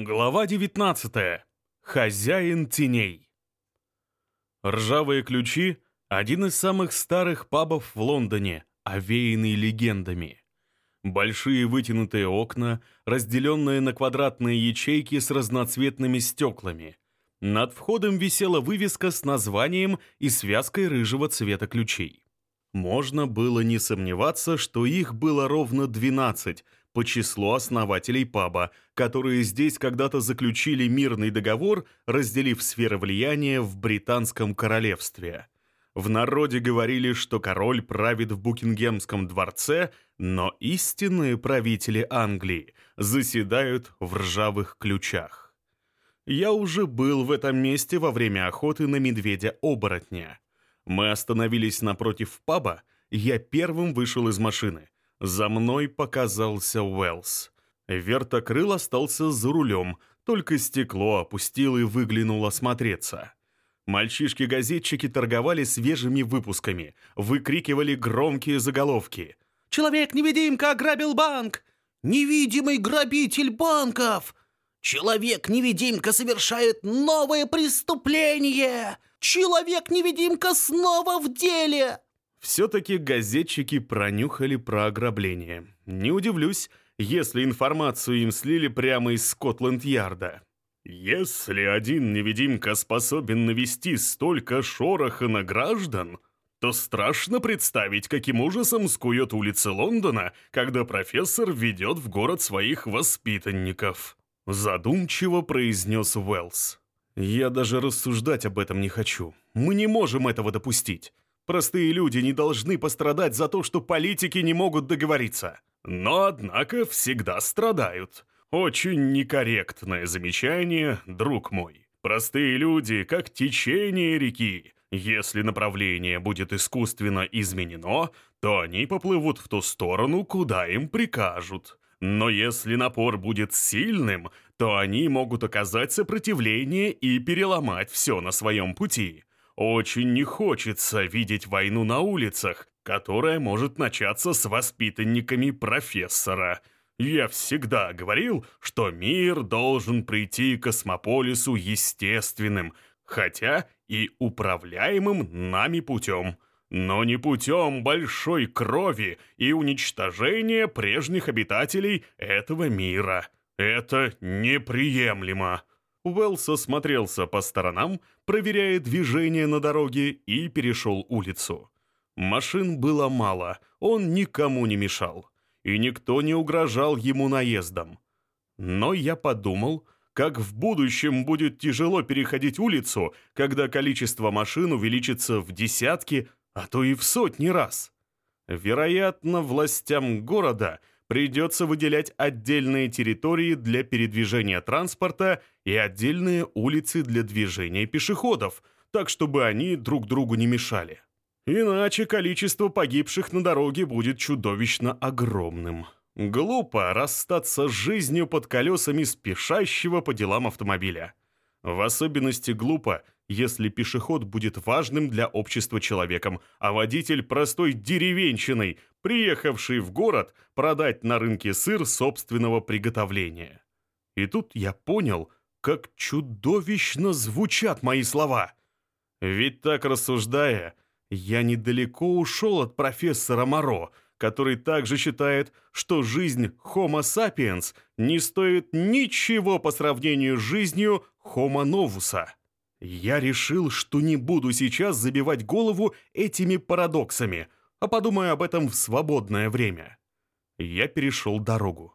Глава 19. Хозяин теней. Ржавые ключи – один из самых старых пабов в Лондоне, овеянный легендами. Большие вытянутые окна, разделенные на квадратные ячейки с разноцветными стеклами. Над входом висела вывеска с названием и связкой рыжего цвета ключей. Можно было не сомневаться, что их было ровно 12 – по числу основателей паба, которые здесь когда-то заключили мирный договор, разделив сферы влияния в британском королевстве. В народе говорили, что король правит в Букингемском дворце, но истинные правители Англии заседают в ржавых ключах. Я уже был в этом месте во время охоты на медведя-оборотня. Мы остановились напротив паба, я первым вышел из машины — за мной показался Уэллс. Вертокрыл остался за рулем, только стекло опустил и выглянул осмотреться. Мальчишки-газетчики торговали свежими выпусками, выкрикивали громкие заголовки. «Человек-невидимка ограбил банк! Невидимый грабитель банков! Человек-невидимка совершает новое преступление! Человек-невидимка снова в деле!» Все-таки газетчики пронюхали про ограбление. Не удивлюсь, если информацию им слили прямо из Скотланд-Ярда. Если один невидимка способен навести столько шороха на граждан, то страшно представить, каким ужасом скует улицы Лондона, когда профессор ведет в город своих воспитанников. Задумчиво произнес Уэллс. «Я даже рассуждать об этом не хочу. Мы не можем этого допустить. Простые люди не должны пострадать за то, что политики не могут договориться. Но, однако, всегда страдают. Очень некорректное замечание, друг мой. Простые люди, как течение реки. Если направление будет искусственно изменено, то они поплывут в ту сторону, куда им прикажут. Но если напор будет сильным, то они могут оказать сопротивление и переломать все на своем пути. Очень не хочется видеть войну на улицах, которая может начаться с воспитанниками профессора. Я всегда говорил, что мир должен прийти к космополису естественным, хотя и управляемым нами путем. Но не путем большой крови и уничтожения прежних обитателей этого мира. Это неприемлемо. Уэллс осмотрелся по сторонам, проверяя движение на дороге, и перешел улицу. Машин было мало, он никому не мешал, и никто не угрожал ему наездом. Но я подумал, как в будущем будет тяжело переходить улицу, когда количество машин увеличится в десятки, а то и в сотни раз. Вероятно, властям города – придется выделять отдельные территории для передвижения транспорта и отдельные улицы для движения пешеходов, так чтобы они друг другу не мешали. Иначе количество погибших на дороге будет чудовищно огромным. Глупо расстаться с жизнью под колесами спешащего по делам автомобиля. В особенности глупо, если пешеход будет важным для общества человеком, а водитель простой деревенщиной, приехавший в город продать на рынке сыр собственного приготовления. И тут я понял, как чудовищно звучат мои слова. Ведь так рассуждая, я недалеко ушел от профессора Моро, который также считает, что жизнь Homo sapiens не стоит ничего по сравнению с жизнью Homo novus. Я решил, что не буду сейчас забивать голову этими парадоксами, а подумаю об этом в свободное время. Я перешел дорогу.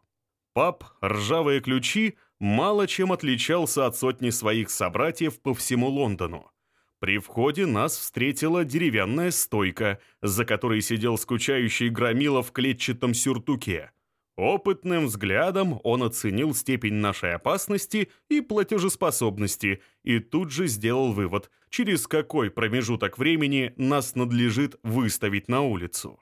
Пап «Ржавые ключи» мало чем отличался от сотни своих собратьев по всему Лондону. При входе нас встретила деревянная стойка, за которой сидел скучающий громила в клетчатом сюртуке – Опытным взглядом он оценил степень нашей опасности и платежеспособности и тут же сделал вывод, через какой промежуток времени нас надлежит выставить на улицу.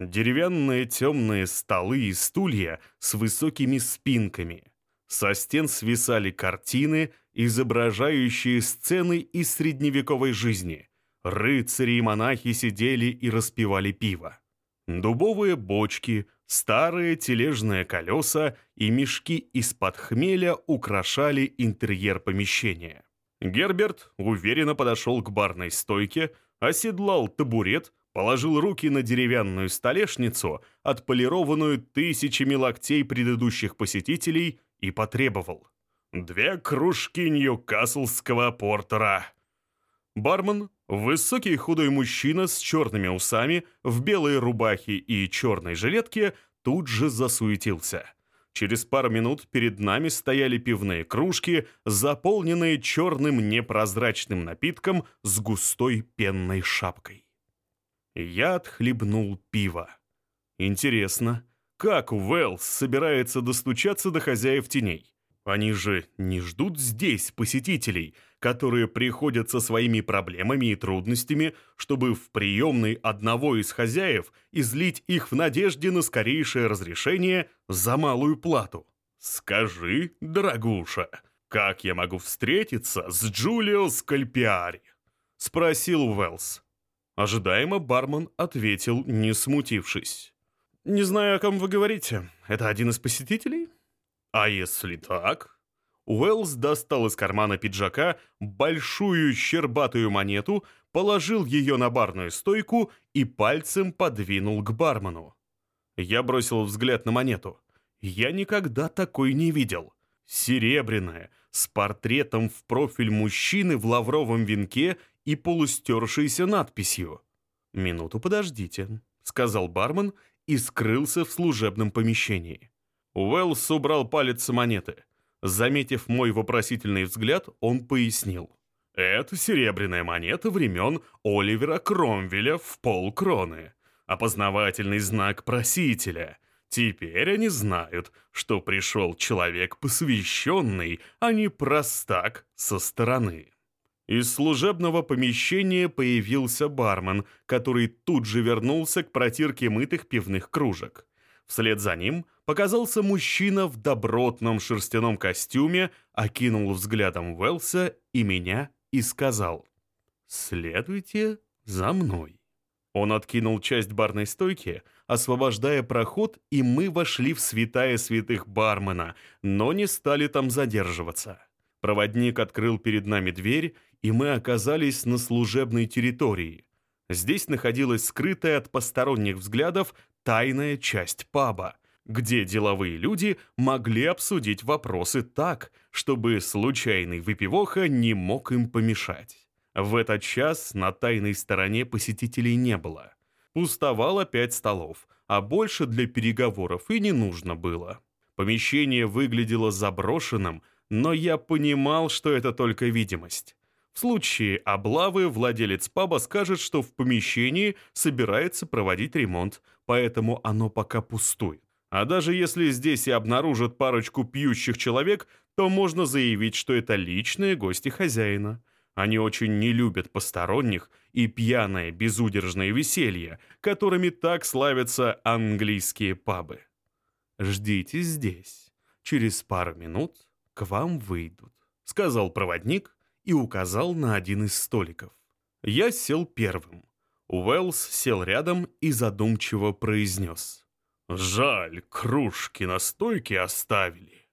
Деревянные темные столы и стулья с высокими спинками. Со стен свисали картины, изображающие сцены из средневековой жизни. Рыцари и монахи сидели и распивали пиво. Дубовые бочки, Старые тележные колеса и мешки из-под хмеля украшали интерьер помещения. Герберт уверенно подошел к барной стойке, оседлал табурет, положил руки на деревянную столешницу, отполированную тысячами локтей предыдущих посетителей, и потребовал. «Две кружки ньюкаслского портера». Бармен, высокий худой мужчина с черными усами, в белой рубахе и черной жилетке, тут же засуетился. Через пару минут перед нами стояли пивные кружки, заполненные черным непрозрачным напитком с густой пенной шапкой. Я отхлебнул пиво. Интересно, как Уэллс собирается достучаться до хозяев теней? Они же не ждут здесь посетителей, которые приходят со своими проблемами и трудностями, чтобы в приемной одного из хозяев излить их в надежде на скорейшее разрешение за малую плату. «Скажи, дорогуша, как я могу встретиться с Джулио Скальпиари?» — спросил Уэллс. Ожидаемо бармен ответил, не смутившись. «Не знаю, о ком вы говорите. Это один из посетителей?» «А если так?» Уэллс достал из кармана пиджака большую щербатую монету, положил ее на барную стойку и пальцем подвинул к бармену. Я бросил взгляд на монету. Я никогда такой не видел. Серебряная, с портретом в профиль мужчины в лавровом венке и полустершейся надписью. «Минуту подождите», — сказал бармен и скрылся в служебном помещении. Уэллс убрал палец с монеты. Заметив мой вопросительный взгляд, он пояснил. «Это серебряная монета времен Оливера Кромвеля в полкроны. Опознавательный знак просителя. Теперь они знают, что пришел человек посвященный, а не простак со стороны». Из служебного помещения появился бармен, который тут же вернулся к протирке мытых пивных кружек. Вслед за ним показался мужчина в добротном шерстяном костюме, окинул взглядом Уэлса и меня и сказал «Следуйте за мной». Он откинул часть барной стойки, освобождая проход, и мы вошли в святая святых бармена, но не стали там задерживаться. Проводник открыл перед нами дверь, и мы оказались на служебной территории. Здесь находилась скрытая от посторонних взглядов тайная часть паба, где деловые люди могли обсудить вопросы так, чтобы случайный выпивоха не мог им помешать. В этот час на тайной стороне посетителей не было. Пустовало пять столов, а больше для переговоров и не нужно было. Помещение выглядело заброшенным, но я понимал, что это только видимость. В случае облавы владелец паба скажет, что в помещении собирается проводить ремонт, поэтому оно пока пустует. А даже если здесь и обнаружат парочку пьющих человек, то можно заявить, что это личные гости хозяина. Они очень не любят посторонних и пьяное безудержное веселье, которыми так славятся английские пабы. «Ждите здесь. Через пару минут к вам выйдут», — сказал проводник и указал на один из столиков. Я сел первым. Уэллс сел рядом и задумчиво произнес. «Жаль, кружки на стойке оставили».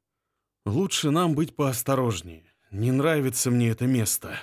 «Лучше нам быть поосторожнее. Не нравится мне это место».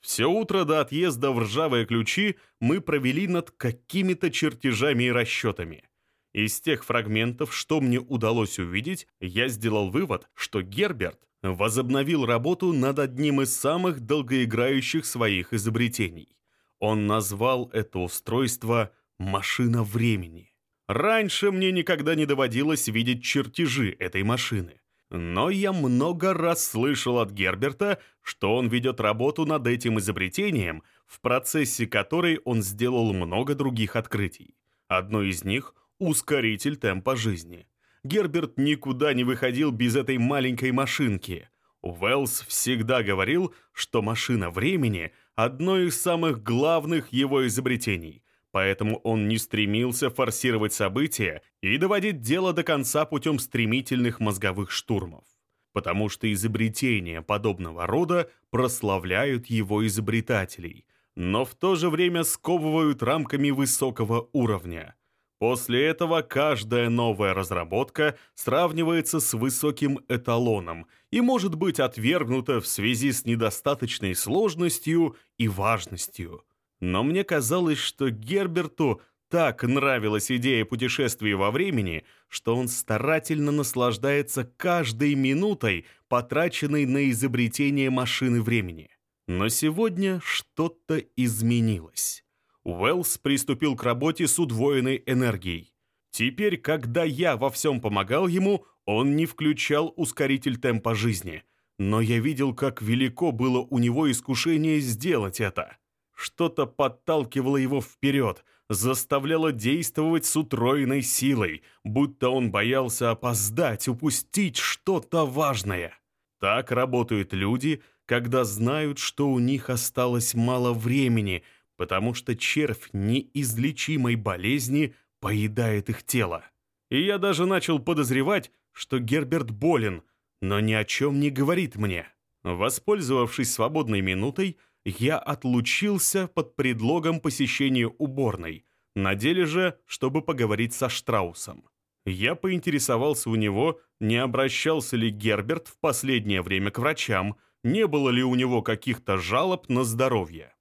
Все утро до отъезда в ржавые ключи мы провели над какими-то чертежами и расчетами. Из тех фрагментов, что мне удалось увидеть, я сделал вывод, что Герберт возобновил работу над одним из самых долгоиграющих своих изобретений. Он назвал это устройство «машина времени». Раньше мне никогда не доводилось видеть чертежи этой машины. Но я много раз слышал от Герберта, что он ведет работу над этим изобретением, в процессе которой он сделал много других открытий. Одно из них — ускоритель темпа жизни. Герберт никуда не выходил без этой маленькой машинки. Уэллс всегда говорил, что машина времени — одно из самых главных его изобретений, поэтому он не стремился форсировать события и доводить дело до конца путем стремительных мозговых штурмов, потому что изобретения подобного рода прославляют его изобретателей, но в то же время сковывают рамками высокого уровня — После этого каждая новая разработка сравнивается с высоким эталоном и может быть отвергнута в связи с недостаточной сложностью и важностью. Но мне казалось, что Герберту так нравилась идея путешествия во времени, что он старательно наслаждается каждой минутой, потраченной на изобретение машины времени. Но сегодня что-то изменилось. Уэллс приступил к работе с удвоенной энергией. Теперь, когда я во всем помогал ему, он не включал ускоритель темпа жизни. Но я видел, как велико было у него искушение сделать это. Что-то подталкивало его вперед, заставляло действовать с утроенной силой, будто он боялся опоздать, упустить что-то важное. Так работают люди, когда знают, что у них осталось мало времени, потому что червь неизлечимой болезни поедает их тело. И я даже начал подозревать, что Герберт болен, но ни о чем не говорит мне. Воспользовавшись свободной минутой, я отлучился под предлогом посещения уборной, на деле же, чтобы поговорить со Штраусом. Я поинтересовался у него, не обращался ли Герберт в последнее время к врачам, не было ли у него каких-то жалоб на здоровье.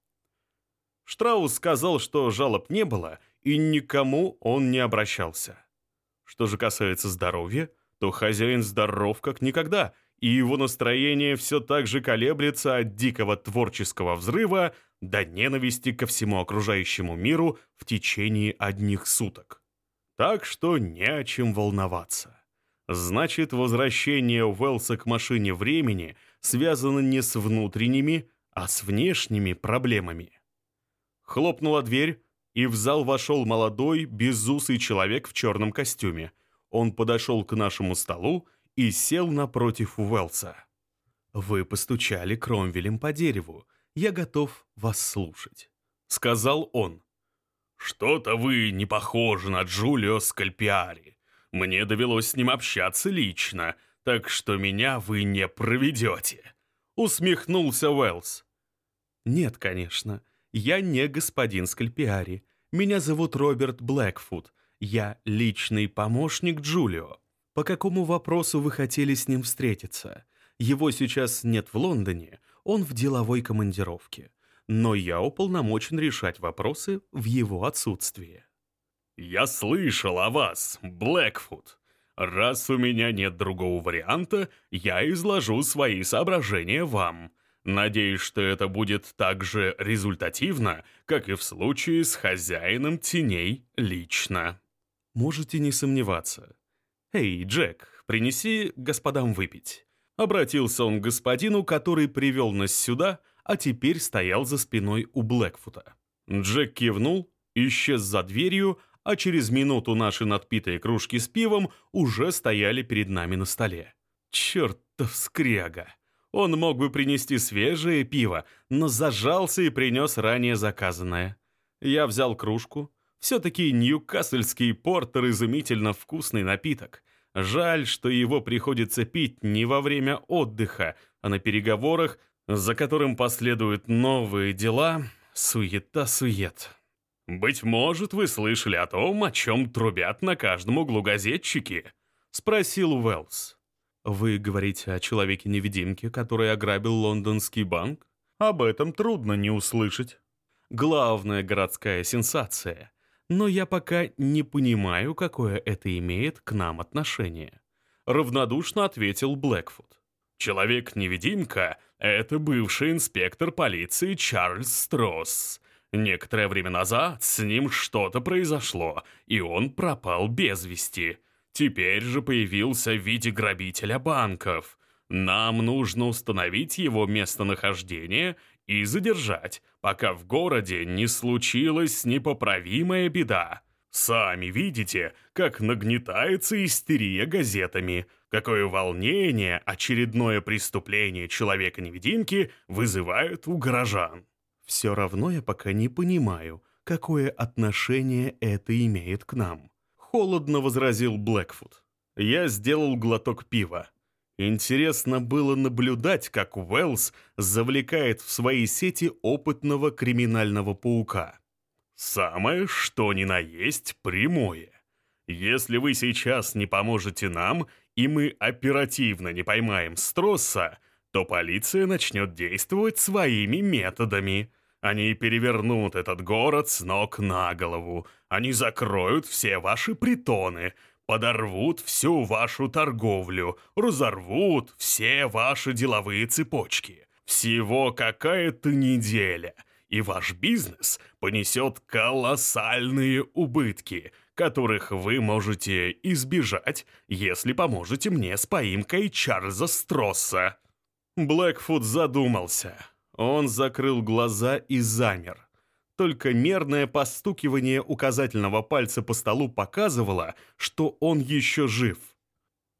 Штраус сказал, что жалоб не было, и никому он не обращался. Что же касается здоровья, то хозяин здоров как никогда, и его настроение все так же колеблется от дикого творческого взрыва до ненависти ко всему окружающему миру в течение одних суток. Так что не о чем волноваться. Значит, возвращение Уэллса к машине времени связано не с внутренними, а с внешними проблемами. Хлопнула дверь, и в зал вошел молодой, безусый человек в черном костюме. Он подошел к нашему столу и сел напротив Уэлса. «Вы постучали Кромвелем по дереву. Я готов вас слушать», — сказал он. «Что-то вы не похожи на Джулио Скальпиари. Мне довелось с ним общаться лично, так что меня вы не проведете», — усмехнулся Уэллс. «Нет, конечно. Я не господин Скальпиари. Меня зовут Роберт Блэкфуд. Я личный помощник Джулио. По какому вопросу вы хотели с ним встретиться? Его сейчас нет в Лондоне, он в деловой командировке. Но я уполномочен решать вопросы в его отсутствие. «Я слышал о вас, Блэкфуд. Раз у меня нет другого варианта, я изложу свои соображения вам. Надеюсь, что это будет так же результативно, как и в случае с хозяином теней лично. Можете не сомневаться. «Эй, Джек, принеси господам выпить». Обратился он к господину, который привел нас сюда, а теперь стоял за спиной у Блэкфута. Джек кивнул, исчез за дверью, а через минуту наши надпитые кружки с пивом уже стояли перед нами на столе. Чертов скряга! Он мог бы принести свежее пиво, но зажался и принес ранее заказанное. Я взял кружку. Все-таки ньюкассельский портер изумительно вкусный напиток. Жаль, что его приходится пить не во время отдыха, а на переговорах, за которым последуют новые дела, суета-сует. «Быть может, вы слышали о том, о чем трубят на каждом углу газетчики?» — спросил Уэллс. Вы говорите о человеке-невидимке, который ограбил лондонский банк? Об этом трудно не услышать. Главная городская сенсация. Но я пока не понимаю, какое это имеет к нам отношение. Равнодушно ответил Блэкфуд. Человек-невидимка — это бывший инспектор полиции Чарльз Стросс. Некоторое время назад с ним что-то произошло, и он пропал без вести — Теперь же появился в виде грабителя банков. Нам нужно установить его местонахождение и задержать, пока в городе не случилась непоправимая беда. Сами видите, как нагнетается истерия газетами, какое волнение очередное преступление человека-невидимки вызывает у горожан. Все равно я пока не понимаю, какое отношение это имеет к нам холодно возразил Блэкфуд. Я сделал глоток пива. Интересно было наблюдать, как Уэллс завлекает в свои сети опытного криминального паука. Самое, что ни на есть, прямое. Если вы сейчас не поможете нам, и мы оперативно не поймаем Стросса, то полиция начнет действовать своими методами. Они перевернут этот город с ног на голову. Они закроют все ваши притоны, подорвут всю вашу торговлю, разорвут все ваши деловые цепочки. Всего какая-то неделя, и ваш бизнес понесет колоссальные убытки, которых вы можете избежать, если поможете мне с поимкой Чарльза Стросса». Блэкфуд задумался. Он закрыл глаза и замер. Только мерное постукивание указательного пальца по столу показывало, что он еще жив.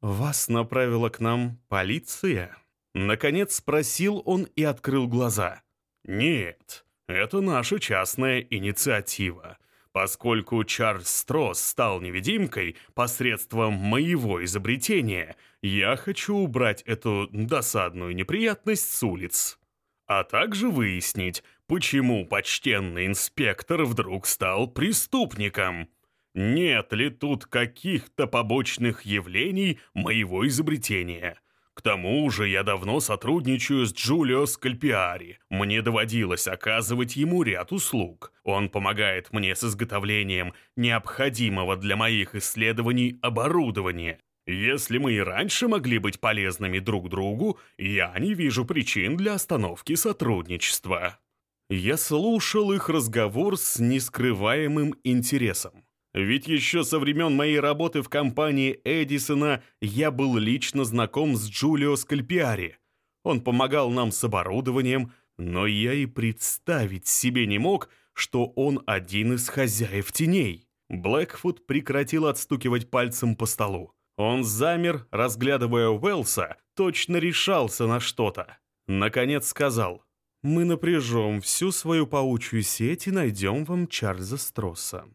«Вас направила к нам полиция?» Наконец спросил он и открыл глаза. «Нет, это наша частная инициатива. Поскольку Чарльз Стросс стал невидимкой посредством моего изобретения, я хочу убрать эту досадную неприятность с улиц. А также выяснить, почему почтенный инспектор вдруг стал преступником. Нет ли тут каких-то побочных явлений моего изобретения?» К тому же я давно сотрудничаю с Джулио Скальпиари. Мне доводилось оказывать ему ряд услуг. Он помогает мне с изготовлением необходимого для моих исследований оборудования. Если мы и раньше могли быть полезными друг другу, я не вижу причин для остановки сотрудничества». Я слушал их разговор с нескрываемым интересом. Ведь еще со времен моей работы в компании Эдисона я был лично знаком с Джулио Скальпиари. Он помогал нам с оборудованием, но я и представить себе не мог, что он один из хозяев теней. Блэкфуд прекратил отстукивать пальцем по столу. Он замер, разглядывая Уэлса, точно решался на что-то. Наконец сказал, «Мы напряжем всю свою паучью сеть и найдем вам Чарльза Стросса.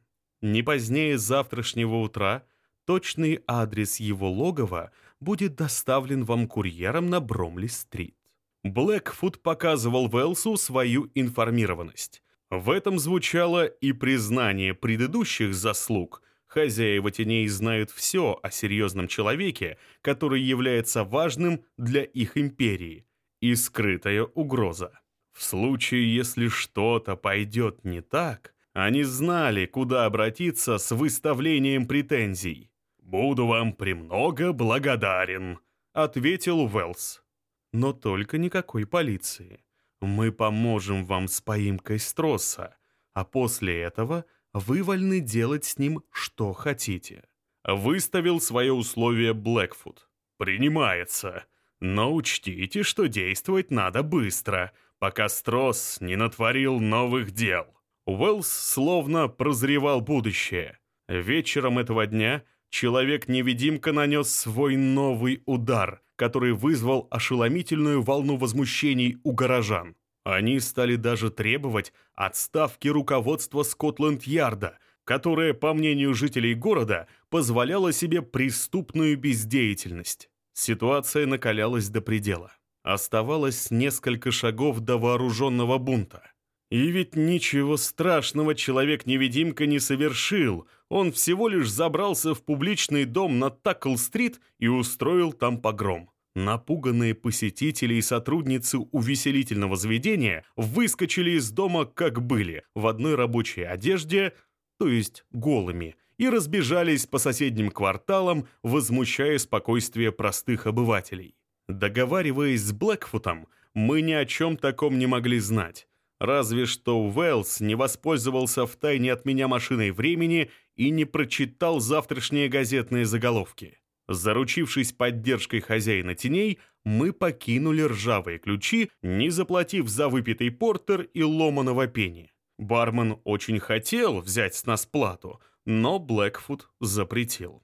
Не позднее завтрашнего утра точный адрес его логова будет доставлен вам курьером на Бромли-стрит. Блэкфуд показывал Велсу свою информированность. В этом звучало и признание предыдущих заслуг. Хозяева теней знают все о серьезном человеке, который является важным для их империи, и скрытая угроза. В случае, если что-то пойдет не так, они знали, куда обратиться с выставлением претензий. «Буду вам премного благодарен», — ответил Уэллс. «Но только никакой полиции. Мы поможем вам с поимкой Стросса, а после этого вы вольны делать с ним что хотите». Выставил свое условие Блэкфуд. «Принимается. Но учтите, что действовать надо быстро, пока Стросс не натворил новых дел». Уэллс словно прозревал будущее. Вечером этого дня Человек-невидимка нанес свой новый удар, который вызвал ошеломительную волну возмущений у горожан. Они стали даже требовать отставки руководства Скотланд-Ярда, которое, по мнению жителей города, позволяло себе преступную бездеятельность. Ситуация накалялась до предела. Оставалось несколько шагов до вооруженного бунта. И ведь ничего страшного человек-невидимка не совершил. Он всего лишь забрался в публичный дом на Такл-стрит и устроил там погром. Напуганные посетители и сотрудницы увеселительного заведения выскочили из дома как были, в одной рабочей одежде, то есть голыми, и разбежались по соседним кварталам, возмущая спокойствие простых обывателей. Договариваясь с Блэкфутом, мы ни о чем таком не могли знать. Разве что Уэллс не воспользовался втайне от меня машиной времени и не прочитал завтрашние газетные заголовки. Заручившись поддержкой хозяина теней, мы покинули ржавые ключи, не заплатив за выпитый портер и ломаного пени. Бармен очень хотел взять с нас плату, но Блэкфуд запретил.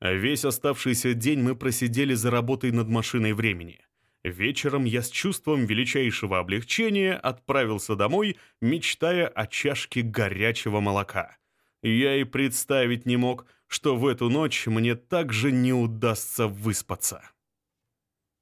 Весь оставшийся день мы просидели за работой над машиной времени. Вечером я с чувством величайшего облегчения отправился домой, мечтая о чашке горячего молока. Я и представить не мог, что в эту ночь мне также не удастся выспаться.